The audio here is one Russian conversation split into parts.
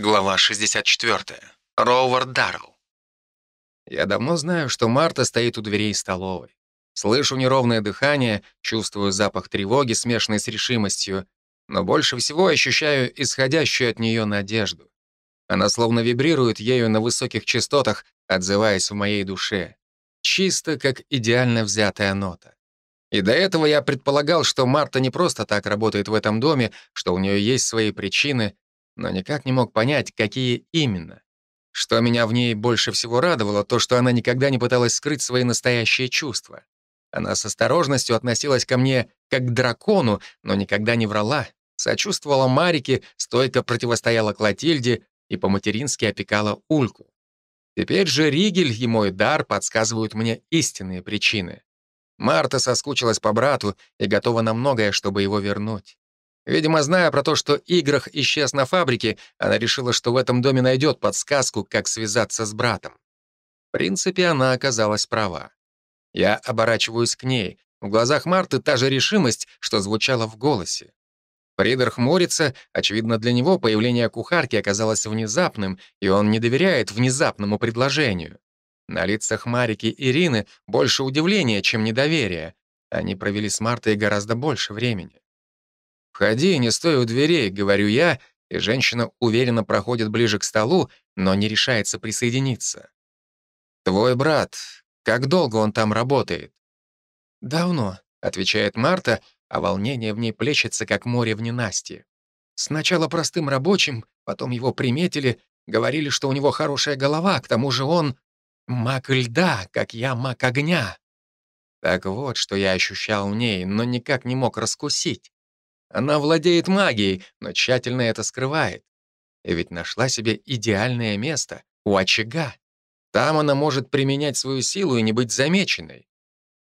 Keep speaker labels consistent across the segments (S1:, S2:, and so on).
S1: Глава 64. Роувард Даррелл. Я давно знаю, что Марта стоит у дверей столовой. Слышу неровное дыхание, чувствую запах тревоги, смешанный с решимостью, но больше всего ощущаю исходящую от нее надежду. Она словно вибрирует ею на высоких частотах, отзываясь в моей душе. Чисто, как идеально взятая нота. И до этого я предполагал, что Марта не просто так работает в этом доме, что у нее есть свои причины — но никак не мог понять, какие именно. Что меня в ней больше всего радовало, то, что она никогда не пыталась скрыть свои настоящие чувства. Она с осторожностью относилась ко мне как к дракону, но никогда не врала, сочувствовала Марике, стойко противостояла Клотильде и по-матерински опекала Ульку. Теперь же Ригель и мой дар подсказывают мне истинные причины. Марта соскучилась по брату и готова на многое, чтобы его вернуть. Видимо, зная про то, что Играх исчез на фабрике, она решила, что в этом доме найдет подсказку, как связаться с братом. В принципе, она оказалась права. Я оборачиваюсь к ней. В глазах Марты та же решимость, что звучала в голосе. Фридер хмурится, очевидно, для него появление кухарки оказалось внезапным, и он не доверяет внезапному предложению. На лицах Марики и Ирины больше удивления, чем недоверия. Они провели с Мартой гораздо больше времени. «Входи, не стой у дверей», — говорю я, и женщина уверенно проходит ближе к столу, но не решается присоединиться. «Твой брат, как долго он там работает?» «Давно», — отвечает Марта, а волнение в ней плещется, как море в ненастье. «Сначала простым рабочим, потом его приметили, говорили, что у него хорошая голова, к тому же он маг льда, как я маг огня». Так вот, что я ощущал в ней, но никак не мог раскусить. Она владеет магией, но тщательно это скрывает. И ведь нашла себе идеальное место — у очага. Там она может применять свою силу и не быть замеченной.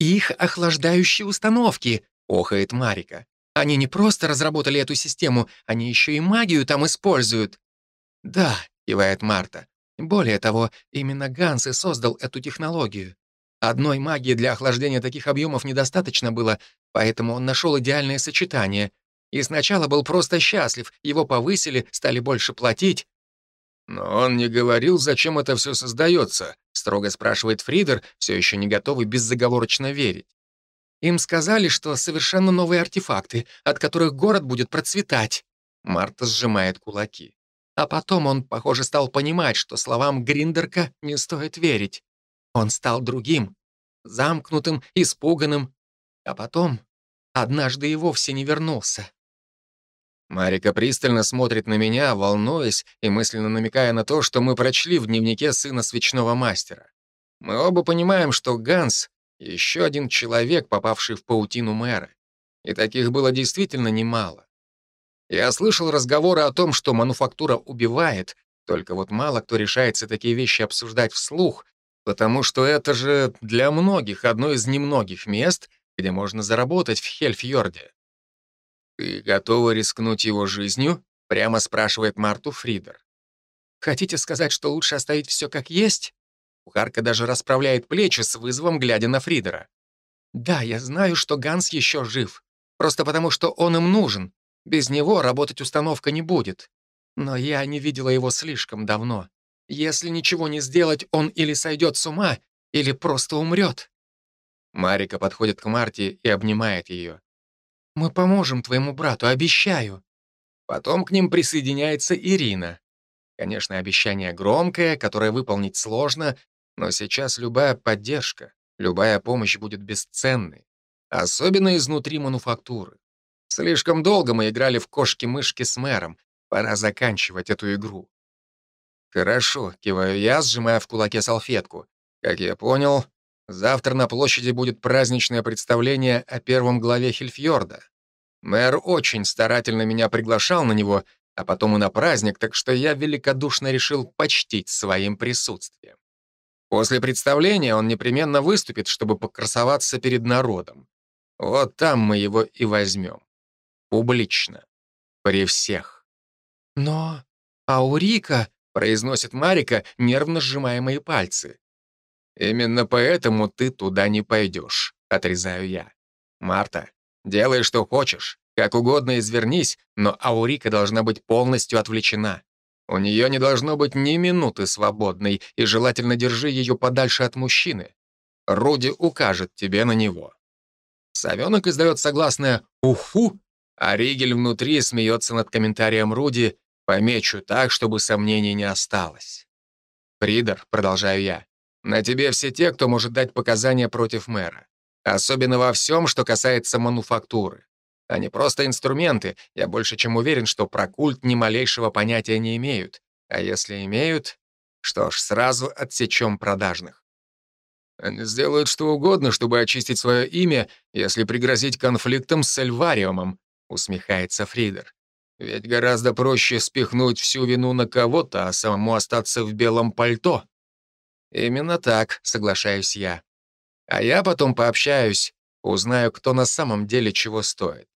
S1: «Их охлаждающие установки», — охает Марика. «Они не просто разработали эту систему, они еще и магию там используют». «Да», — кивает Марта. «Более того, именно Ганс и создал эту технологию. Одной магии для охлаждения таких объемов недостаточно было, поэтому он нашел идеальное сочетание — и сначала был просто счастлив, его повысили, стали больше платить. «Но он не говорил, зачем это все создается», — строго спрашивает Фридер, все еще не готовый беззаговорочно верить. «Им сказали, что совершенно новые артефакты, от которых город будет процветать». Марта сжимает кулаки. А потом он, похоже, стал понимать, что словам Гриндерка не стоит верить. Он стал другим, замкнутым, испуганным. А потом однажды и вовсе не вернулся. Марика пристально смотрит на меня, волнуясь и мысленно намекая на то, что мы прочли в дневнике сына свечного мастера. Мы оба понимаем, что Ганс — еще один человек, попавший в паутину мэра. И таких было действительно немало. Я слышал разговоры о том, что мануфактура убивает, только вот мало кто решается такие вещи обсуждать вслух, потому что это же для многих одно из немногих мест, где можно заработать в Хельфьорде. «Ты готова рискнуть его жизнью?» — прямо спрашивает Марту Фридер. «Хотите сказать, что лучше оставить все как есть?» Кухарка даже расправляет плечи с вызовом, глядя на Фридера. «Да, я знаю, что Ганс еще жив. Просто потому, что он им нужен. Без него работать установка не будет. Но я не видела его слишком давно. Если ничего не сделать, он или сойдет с ума, или просто умрет». Марика подходит к Марте и обнимает ее. Мы поможем твоему брату, обещаю». Потом к ним присоединяется Ирина. Конечно, обещание громкое, которое выполнить сложно, но сейчас любая поддержка, любая помощь будет бесценной. Особенно изнутри мануфактуры. Слишком долго мы играли в кошки-мышки с мэром. Пора заканчивать эту игру. «Хорошо», — киваю я, сжимая в кулаке салфетку. «Как я понял, Завтра на площади будет праздничное представление о первом главе Хильфьорда. Мэр очень старательно меня приглашал на него, а потом и на праздник, так что я великодушно решил почтить своим присутствием. После представления он непременно выступит, чтобы покрасоваться перед народом. Вот там мы его и возьмем. Публично. При всех. «Но Аурика», — произносит Марика, нервно сжимая мои пальцы. «Именно поэтому ты туда не пойдешь», — отрезаю я. «Марта, делай, что хочешь, как угодно извернись, но Аурика должна быть полностью отвлечена. У нее не должно быть ни минуты свободной, и желательно держи ее подальше от мужчины. Руди укажет тебе на него. Совенок издает согласное «Уху», а Ригель внутри смеется над комментарием Руди «Помечу так, чтобы сомнений не осталось». «Придор», — продолжаю я, — «на тебе все те, кто может дать показания против мэра. Особенно во всем, что касается мануфактуры. Они просто инструменты. Я больше чем уверен, что про культ ни малейшего понятия не имеют. А если имеют, что ж, сразу отсечем продажных. Они сделают что угодно, чтобы очистить свое имя, если пригрозить конфликтом с Эльвариумом, усмехается Фридер. Ведь гораздо проще спихнуть всю вину на кого-то, а самому остаться в белом пальто. Именно так, соглашаюсь я. А я потом пообщаюсь, узнаю, кто на самом деле чего стоит.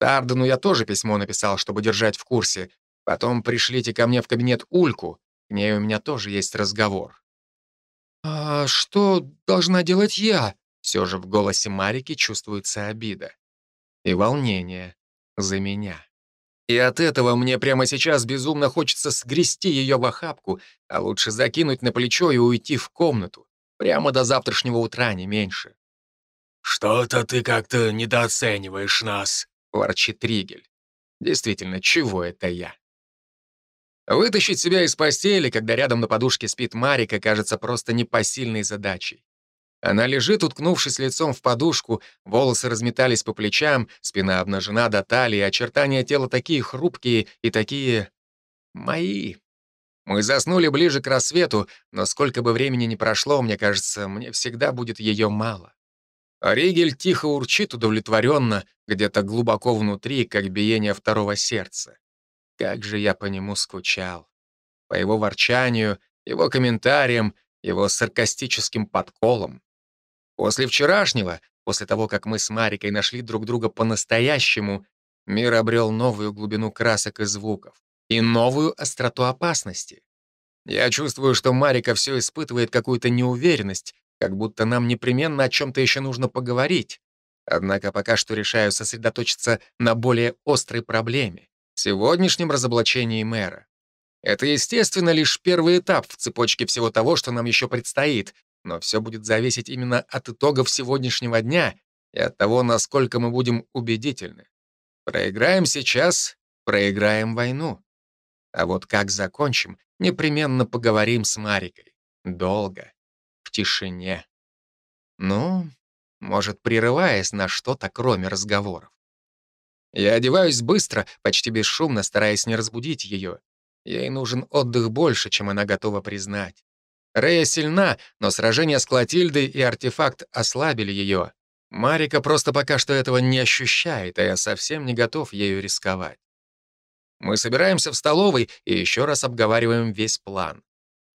S1: Тардену я тоже письмо написал, чтобы держать в курсе. Потом пришлите ко мне в кабинет Ульку. К ней у меня тоже есть разговор. «А что должна делать я?» Все же в голосе Марики чувствуется обида. И волнение за меня. И от этого мне прямо сейчас безумно хочется сгрести ее в охапку, а лучше закинуть на плечо и уйти в комнату. Прямо до завтрашнего утра, не меньше.
S2: «Что-то ты как-то недооцениваешь нас», — ворчит Ригель.
S1: Действительно, чего это я? Вытащить себя из постели, когда рядом на подушке спит Марика, кажется просто непосильной задачей. Она лежит, уткнувшись лицом в подушку, волосы разметались по плечам, спина обнажена до талии, очертания тела такие хрупкие и такие... мои. Мы заснули ближе к рассвету, но сколько бы времени ни прошло, мне кажется, мне всегда будет ее мало. Ригель тихо урчит удовлетворенно, где-то глубоко внутри, как биение второго сердца. Как же я по нему скучал. По его ворчанию, его комментариям, его саркастическим подколам. После вчерашнего, после того, как мы с Марикой нашли друг друга по-настоящему, мир обрел новую глубину красок и звуков и новую остроту опасности. Я чувствую, что Марика все испытывает какую-то неуверенность, как будто нам непременно о чем-то еще нужно поговорить. Однако пока что решаю сосредоточиться на более острой проблеме — сегодняшнем разоблачении мэра. Это, естественно, лишь первый этап в цепочке всего того, что нам еще предстоит, но все будет зависеть именно от итогов сегодняшнего дня и от того, насколько мы будем убедительны. Проиграем сейчас, проиграем войну. А вот как закончим, непременно поговорим с Марикой. Долго в тишине. Ну, может, прерываясь на что-то, кроме разговоров. Я одеваюсь быстро, почти бесшумно, стараясь не разбудить ее. Ей нужен отдых больше, чем она готова признать. Рея сильна, но сражение с Клотильдой и артефакт ослабили ее. Марика просто пока что этого не ощущает, а я совсем не готов ею рисковать. Мы собираемся в столовой и еще раз обговариваем весь план.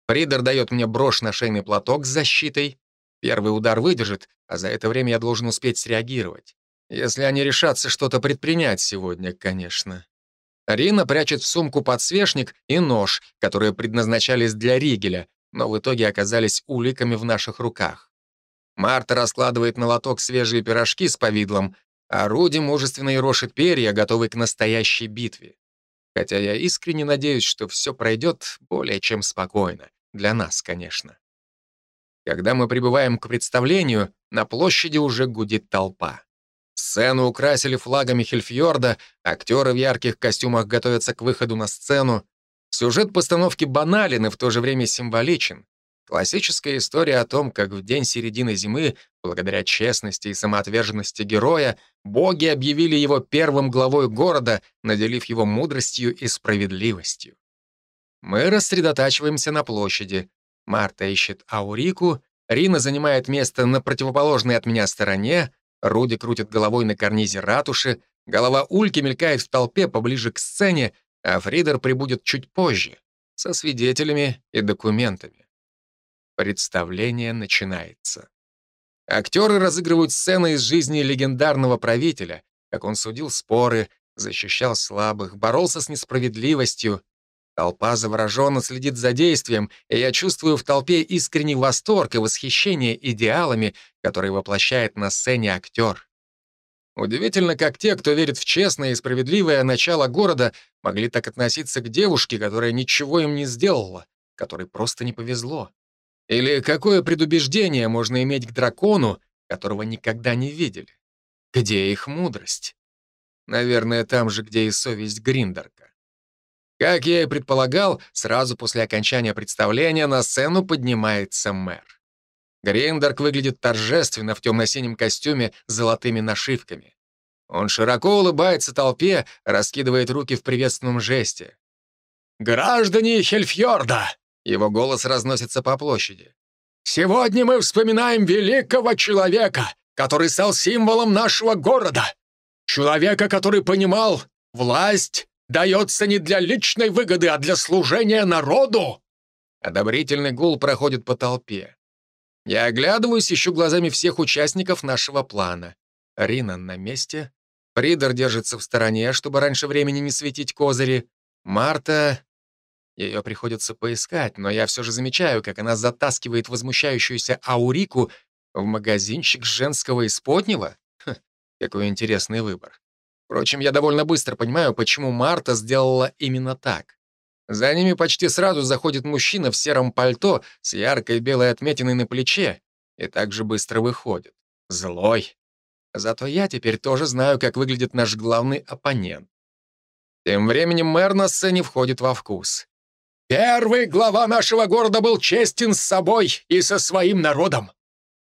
S1: Фридер дает мне брошь на шейный платок с защитой. Первый удар выдержит, а за это время я должен успеть среагировать. Если они решатся что-то предпринять сегодня, конечно. Рина прячет в сумку подсвечник и нож, которые предназначались для Ригеля, но в итоге оказались уликами в наших руках. Марта раскладывает на лоток свежие пирожки с повидлом, а Руди мужественно ерошит перья, готовый к настоящей битве. Хотя я искренне надеюсь, что все пройдет более чем спокойно. Для нас, конечно. Когда мы прибываем к представлению, на площади уже гудит толпа. Сцену украсили флагами Хельфьорда, актеры в ярких костюмах готовятся к выходу на сцену. Сюжет постановки банален и в то же время символичен. Классическая история о том, как в день середины зимы, благодаря честности и самоотверженности героя, боги объявили его первым главой города, наделив его мудростью и справедливостью. Мы рассредотачиваемся на площади. Марта ищет Аурику, Рина занимает место на противоположной от меня стороне, Руди крутит головой на карнизе ратуши, голова Ульки мелькает в толпе поближе к сцене, а Фридер прибудет чуть позже, со свидетелями и документами. Представление начинается. Актеры разыгрывают сцены из жизни легендарного правителя, как он судил споры, защищал слабых, боролся с несправедливостью, Толпа завороженно следит за действием, и я чувствую в толпе искренний восторг и восхищение идеалами, которые воплощает на сцене актер. Удивительно, как те, кто верит в честное и справедливое начало города, могли так относиться к девушке, которая ничего им не сделала, которой просто не повезло. Или какое предубеждение можно иметь к дракону, которого никогда не видели? Где их мудрость? Наверное, там же, где и совесть Гриндерка. Как я и предполагал, сразу после окончания представления на сцену поднимается мэр. Гриндерк выглядит торжественно в темно-синем костюме с золотыми нашивками. Он широко улыбается толпе, раскидывает руки в приветственном жесте. «Граждане Хельфьорда!» Его голос разносится по площади. «Сегодня мы вспоминаем великого человека, который стал символом нашего города. Человека, который понимал, власть дается не для личной выгоды, а для служения народу!» Одобрительный гул проходит по толпе. Я оглядываюсь, ищу глазами всех участников нашего плана. Рина на месте. Придор держится в стороне, чтобы раньше времени не светить козыри. Марта... Ее приходится поискать, но я все же замечаю, как она затаскивает возмущающуюся Аурику в магазинчик женского исподнего. Ха, какой интересный выбор. Впрочем, я довольно быстро понимаю, почему Марта сделала именно так. За ними почти сразу заходит мужчина в сером пальто с яркой белой отметиной на плече и также быстро выходит. Злой. Зато я теперь тоже знаю, как выглядит наш главный оппонент. Тем временем мэр на сцене входит во вкус. «Первый глава нашего города был честен с собой и со своим народом.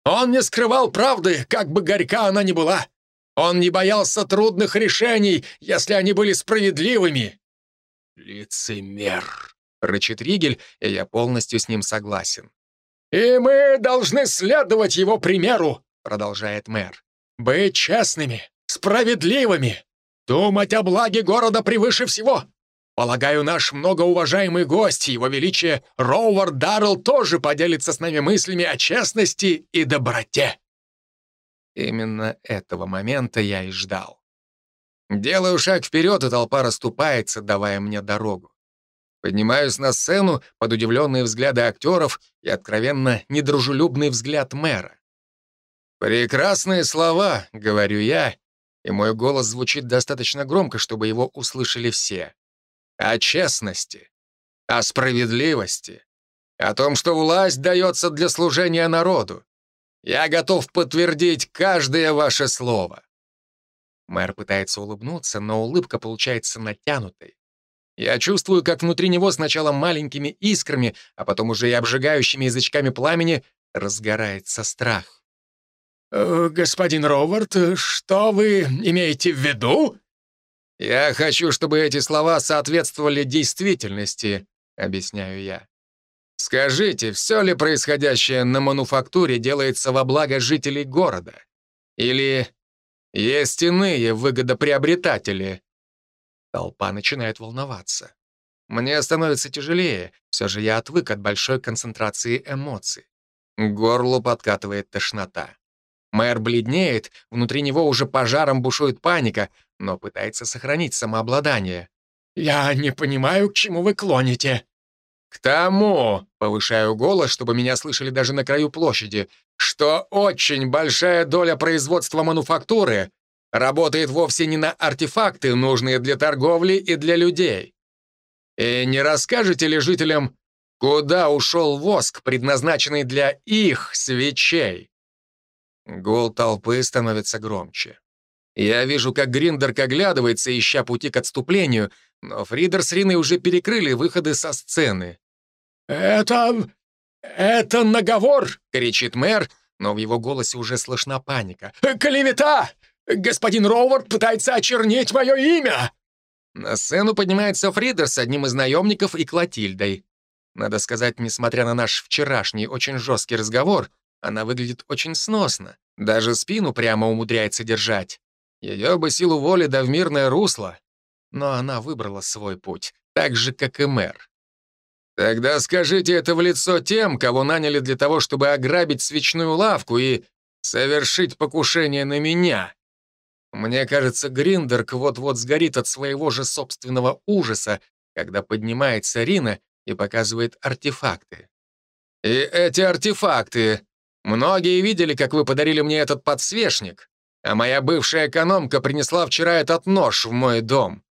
S1: Он не скрывал правды, как бы горька она ни была. Он не боялся трудных решений, если они были справедливыми. «Лицемер!» — рычит Ригель, и я полностью с ним согласен. «И мы должны следовать его примеру», — продолжает мэр. «Быть честными, справедливыми, думать о благе города превыше всего. Полагаю, наш многоуважаемый гость, его величие Роувард Даррелл, тоже поделится с нами мыслями о честности и доброте». Именно этого момента я и ждал. Делаю шаг вперед, и толпа расступается, давая мне дорогу. Поднимаюсь на сцену под удивленные взгляды актеров и откровенно недружелюбный взгляд мэра. «Прекрасные слова», — говорю я, и мой голос звучит достаточно громко, чтобы его услышали все. «О честности, о справедливости, о том, что власть дается для служения народу. Я готов подтвердить каждое ваше слово. Мэр пытается улыбнуться, но улыбка получается натянутой. Я чувствую, как внутри него сначала маленькими искрами, а потом уже и обжигающими язычками пламени разгорается страх. «Э, «Господин Ровард, что вы имеете в виду?» «Я хочу, чтобы эти слова соответствовали действительности», — объясняю я. «Скажите, все ли происходящее на мануфактуре делается во благо жителей города? Или есть иные выгодоприобретатели. Толпа начинает волноваться. Мне становится тяжелее, все же я отвык от большой концентрации эмоций. К горлу подкатывает тошнота. Мэр бледнеет, внутри него уже пожаром бушует паника, но пытается сохранить самообладание. «Я не понимаю, к чему вы клоните». «К тому», — повышаю голос, чтобы меня слышали даже на краю площади, что очень большая доля производства мануфактуры работает вовсе не на артефакты, нужные для торговли и для людей. И не расскажете ли жителям, куда ушел воск, предназначенный для их свечей? Гул толпы становится громче. Я вижу, как Гриндерк оглядывается, ища пути к отступлению, но Фридер с Риной уже перекрыли выходы со сцены. «Это «Это наговор!» — кричит мэр, но в его голосе уже слышна паника. «Клевета! Господин Роувард пытается очернить мое имя!» На сцену поднимается Фридер с одним из наемников и Клотильдой. Надо сказать, несмотря на наш вчерашний очень жесткий разговор, она выглядит очень сносно. Даже спину прямо умудряется держать. Ее бы силу воли да в мирное русло. Но она выбрала свой путь, так же, как и мэр. Тогда скажите это в лицо тем, кого наняли для того, чтобы ограбить свечную лавку и совершить покушение на меня. Мне кажется, Гриндерк вот-вот сгорит от своего же собственного ужаса, когда поднимается Рина и показывает артефакты. И эти артефакты... Многие видели, как вы подарили мне этот подсвечник. а моя бывшая экономка принесла вчера этот нож в мой дом.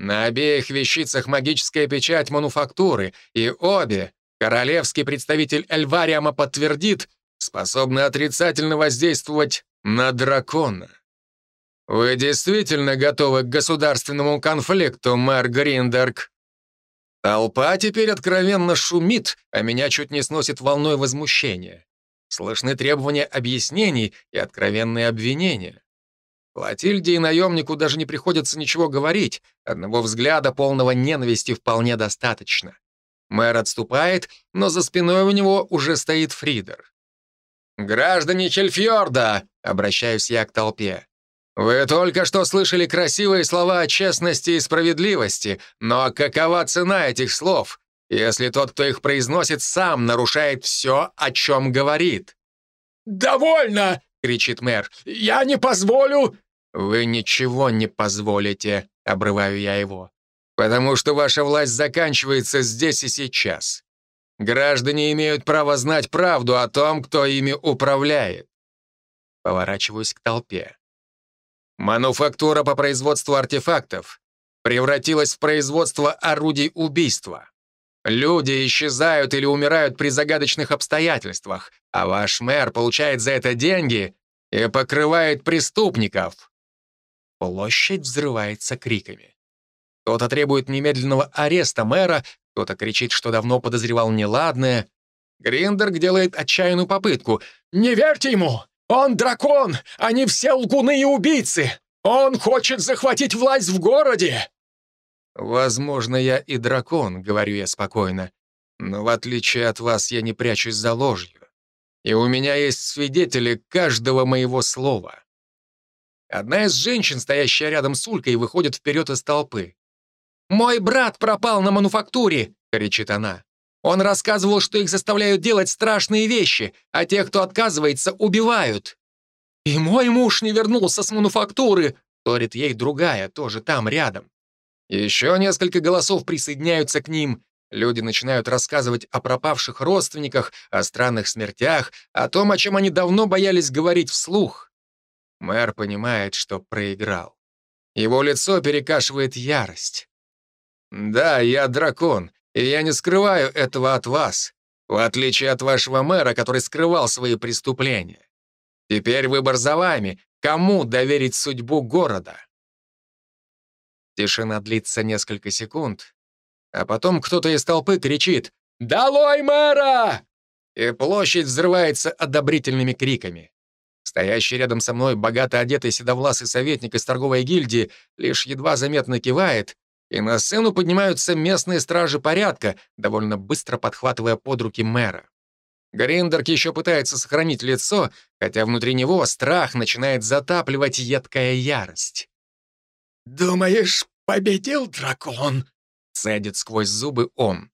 S1: На обеих вещицах магическая печать мануфактуры, и обе, королевский представитель Эльвариама подтвердит, способны отрицательно воздействовать на дракона. Вы действительно готовы к государственному конфликту, мэр Гриндерг? Толпа теперь откровенно шумит, а меня чуть не сносит волной возмущения. Слышны требования объяснений и откровенные обвинения. Клотильде и наемнику даже не приходится ничего говорить, одного взгляда полного ненависти вполне достаточно. Мэр отступает, но за спиной у него уже стоит Фридер. «Граждане Чельфьорда!» — обращаюсь я к толпе. «Вы только что слышали красивые слова о честности и справедливости, но какова цена этих слов, если тот, кто их произносит, сам нарушает все, о чем говорит?»
S2: «Довольно!» — кричит мэр. «Я не позволю!»
S1: «Вы ничего не позволите», — обрываю я его, «потому что ваша власть заканчивается здесь и сейчас. Граждане имеют право знать правду о том, кто ими управляет». Поворачиваюсь к толпе. Мануфактура по производству артефактов превратилась в производство орудий убийства. Люди исчезают или умирают при загадочных обстоятельствах, а ваш мэр получает за это деньги и покрывает преступников. Площадь взрывается криками. Кто-то требует немедленного ареста мэра, кто-то кричит, что давно подозревал неладное. Гриндерг делает отчаянную попытку.
S2: «Не верьте ему! Он дракон! Они все лгуны и убийцы! Он хочет захватить власть в городе!»
S1: «Возможно, я и дракон», — говорю я спокойно. «Но в отличие от вас я не прячусь за ложью. И у меня есть свидетели каждого моего слова». Одна из женщин, стоящая рядом с Улькой, выходит вперед из толпы. «Мой брат пропал на мануфактуре!» — кричит она. «Он рассказывал, что их заставляют делать страшные вещи, а тех, кто отказывается, убивают». «И мой муж не вернулся с мануфактуры!» — торит ей другая, тоже там, рядом. Еще несколько голосов присоединяются к ним. Люди начинают рассказывать о пропавших родственниках, о странных смертях, о том, о чем они давно боялись говорить вслух. Мэр понимает, что проиграл. Его лицо перекашивает ярость. «Да, я дракон, и я не скрываю этого от вас, в отличие от вашего мэра, который скрывал свои преступления. Теперь выбор за вами, кому доверить судьбу города». Тишина длится несколько секунд, а потом кто-то из толпы кричит «Долой мэра!» И площадь взрывается одобрительными криками. Стоящий рядом со мной богато одетый седовласый советник из торговой гильдии лишь едва заметно кивает, и на сцену поднимаются местные стражи порядка, довольно быстро подхватывая под руки мэра. Гриндерк еще пытается сохранить лицо, хотя внутри него страх начинает затапливать едкая ярость.
S2: «Думаешь, победил дракон?»
S1: — цедит сквозь зубы он.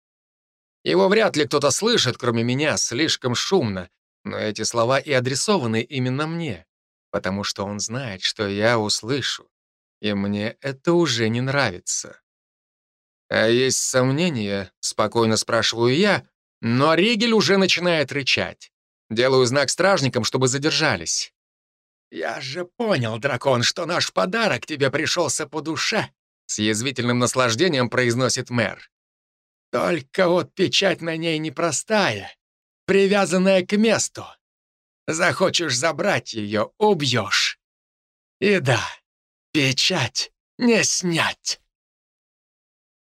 S1: Его вряд ли кто-то слышит, кроме меня, слишком шумно, но эти слова и адресованы именно мне, потому что он знает, что я услышу, и мне это уже не нравится. «А есть сомнения?» — спокойно спрашиваю я, но Ригель уже начинает рычать. Делаю знак стражникам, чтобы задержались.
S2: «Я же понял, дракон, что наш подарок тебе пришелся по душе»,
S1: с язвительным наслаждением произносит мэр.
S2: «Только вот печать на ней непростая, привязанная к месту. Захочешь забрать ее — убьешь. И да, печать не снять».